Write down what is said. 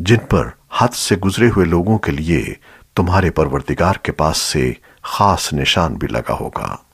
जिन पर हद से गुजरे हुए लोगों के लिए तुम्हारे परवरदिगार के पास से खास निशान भी लगा होगा।